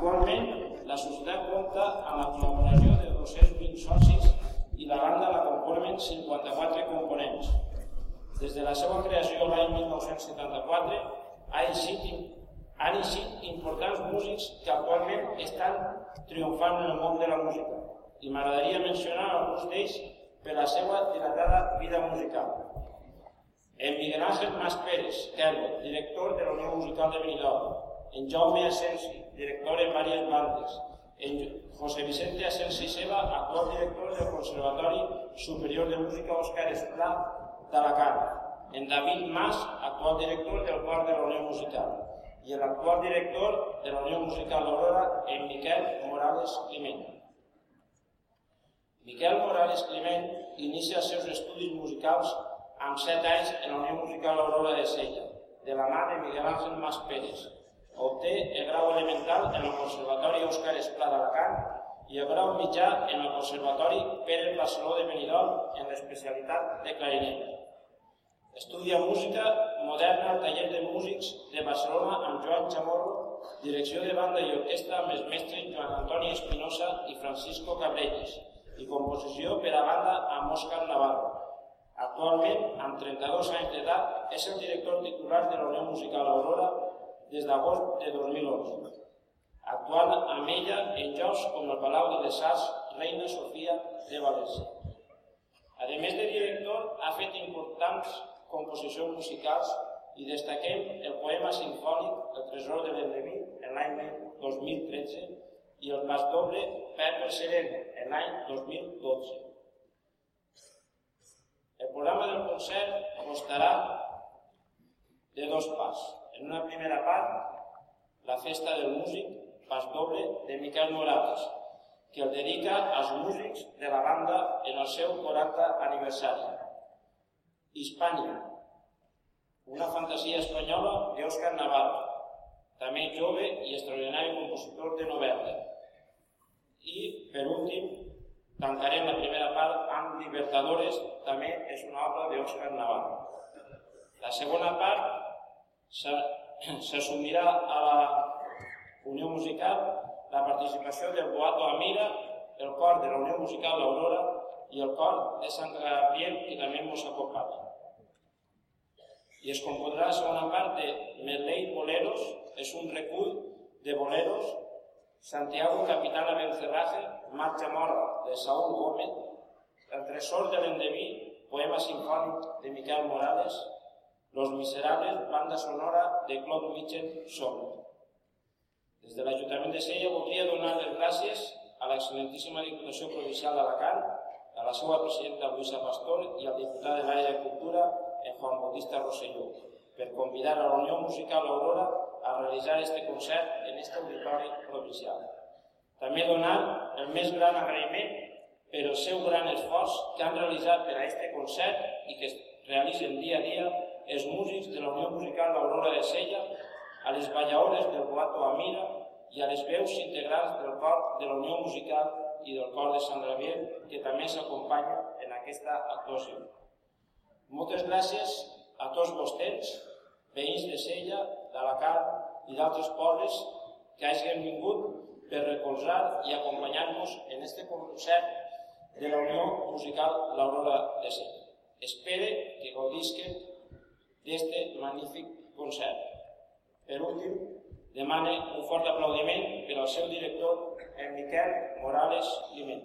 Actualment, la societat compta amb la col·laboració de 220 socis i la banda la componen 54 components. Des de la seva creació l'any 1974 ha eixit, han eixit importants músics que actualment estan triomfant en el món de la música i m'agradaria mencionar alguns d'ells per la seva dilatada vida musical. En Miguel Ángel Mas Pérez, Kelly, director de la Unió Musical de Benidorm, en Jaume Asensi, director en María Hernández, en José Vicente Asensi Seba, actual director del Conservatori Superior de Música Òscar Esplà d'Alacant, en David Mas, actual director del Cor de la Unió Musical, i l'actual director de la Unió Musical Aurora, en Miquel Morales Climent. Miquel Morales Climent inicia els seus estudis musicals amb 7 anys en la Unió Musical Aurora de Sella, de la mà de Miguel Ángel Mas Pérez, Obté el grau elemental en el Conservatori Òscar Esplà d'Alacant i el grau mitjà en el Conservatori Pere Barceló de Benidorm en l'especialitat de clarinet. Estudia música moderna al taller de músics de Barcelona amb Joan Chamorro, direcció de banda i orquestra amb els mestres Joan Antoni Espinosa i Francisco Cabrelles i composició per a banda amb Òscar Navarro. Actualment, amb 32 anys d'edat, és el director titular de la Unió Musical Aurora des d'agost de 2011, actuant amb ella en jocs com el Palau de les Arts Reina Sofia de València. A més de director, ha fet importants composicions musicals i destaquem el poema sinfònic El tresor de l'endeví en l'any 2013 i el pas doble Per Serena en l'any 2012. El programa del concert constarà de dos pas. En una primera part, la festa del músic, pas doble, de Miquel Morales, que el dedica als músics de la banda en el seu 40 aniversari. Hispània, una fantasia espanyola d'Òscar Navarro, també jove i extraordinari compositor de novel·la. I, per últim, tancarem la primera part amb Libertadores, també és una obra d'Òscar Navarro. La segona part s'assumirà a la Unió Musical la participació del Boato Amira, el cor de la Unió Musical L'Aurora i el cor de Sant Gabriel, que també ens acompanya. I es compondrà la segona part de Merlei Boleros, és un recull de boleros, Santiago Capitana Bencerraje, Marcha Morra de Saúl Gómez, El tresor de l'endeví, poema sinfònic de Miquel Morales, Los Miserables, banda sonora de Claude Mitchell Som. Des de l'Ajuntament de Sella voldria donar les gràcies a l'excel·lentíssima Diputació Provincial d'Alacant, a la seva presidenta Luisa Pastor i al diputat de l'àrea de Cultura, en Juan Bautista Rosselló, per convidar a la Unió Musical Aurora a realitzar este concert en este auditori provincial. També donar el més gran agraïment per el seu gran esforç que han realitzat per a este concert i que es realitzen dia a dia els músics de la Unió Musical L'Aurora de Sella, a les ballaores del Boato Amira i a les veus integrals del cor de la Unió Musical i del cor de Sant Gabriel, que també s'acompanya en aquesta actuació. Moltes gràcies a tots vostès, veïns de Sella, d'Alacant i d'altres pobles que hagin vingut per recolzar i acompanyar-nos en este concert de la Unió Musical L'Aurora de Sella. Espere que gaudisquen d'este magnífic concert. Per últim, demane un fort aplaudiment per al seu director, en Miquel Morales Climent.